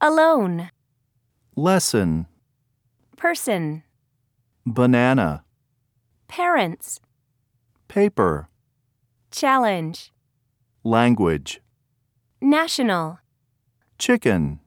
alone, lesson, person, banana, parents, paper, challenge, language, national, chicken.